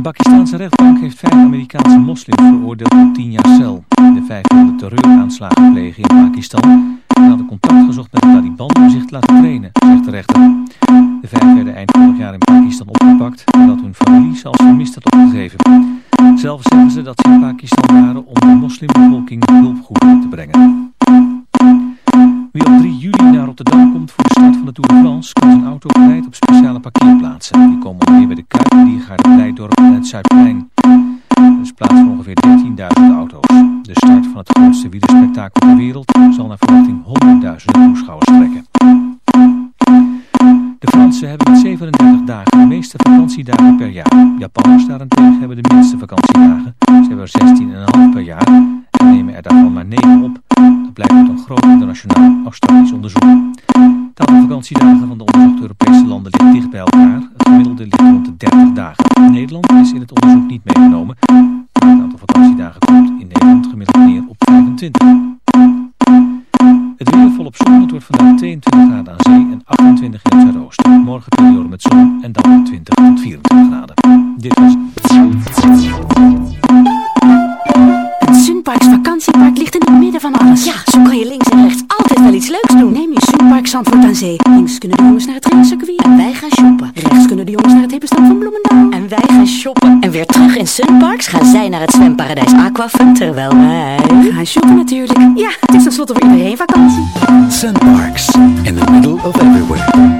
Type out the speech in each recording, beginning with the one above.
Een Pakistanse rechtbank heeft vijf Amerikaanse moslims veroordeeld tot 10 jaar cel. De vijf wilden terreuraanslagen plegen in Pakistan en hadden contact gezocht met de Taliban om zich te laten trainen, zegt de rechter. De vijf werden eind vorig jaar in Pakistan kan je links en rechts altijd wel iets leuks doen. Neem je Sunpark Zandvoort aan Zee. Links kunnen de jongens naar het ringcircuit. En wij gaan shoppen. Rechts kunnen de jongens naar het hippenstad van Bloemendaal. En wij gaan shoppen. En weer terug in Sunparks gaan zij naar het zwemparadijs Aquafun, terwijl wij... Gaan shoppen natuurlijk. Ja, het is tenslotte voor iedereen vakantie. Sunparks, in the middle of everywhere.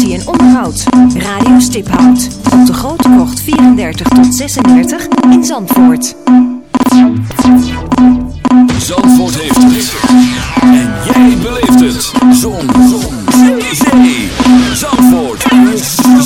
en onderhoud. Radio Stiphout op de Grote Krocht 34 tot 36 in Zandvoort. Zandvoort heeft het. En jij beleeft het. Zon. Zon. Zee. Zandvoort. Een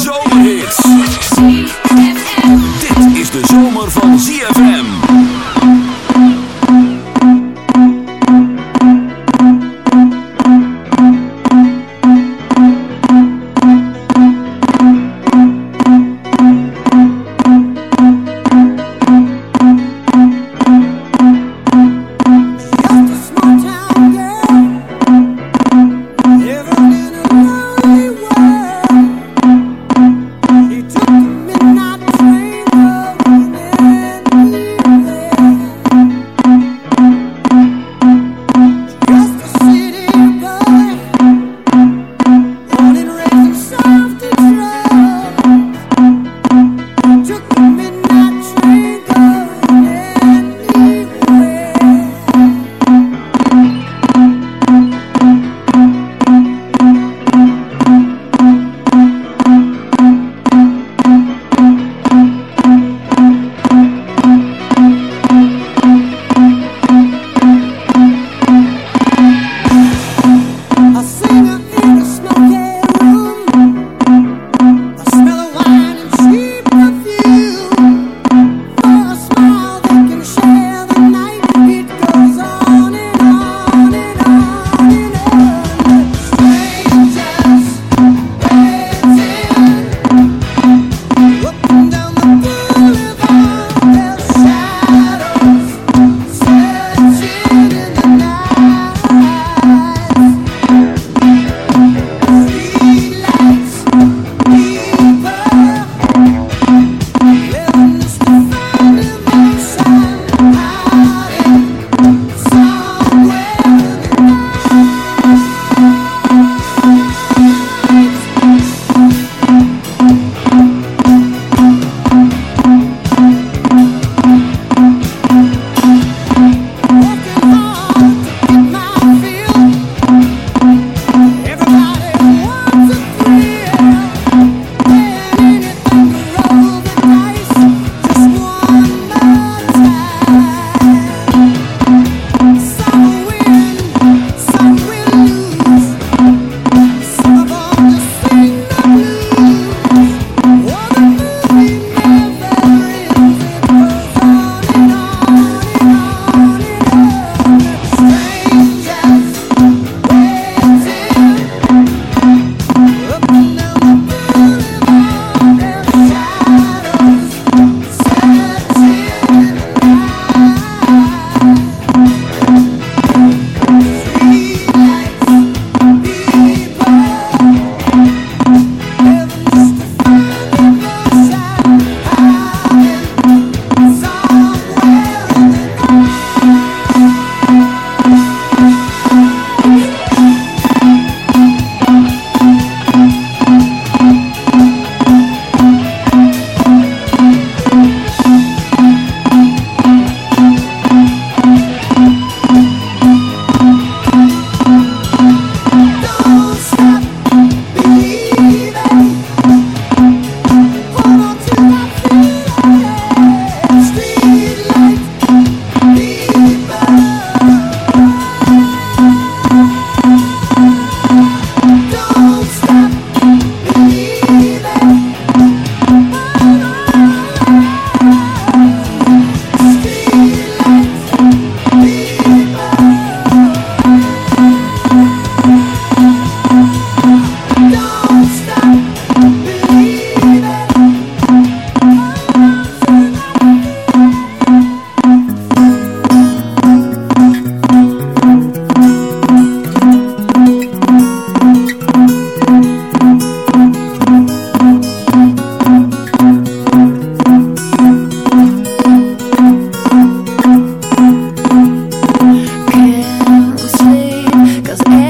was.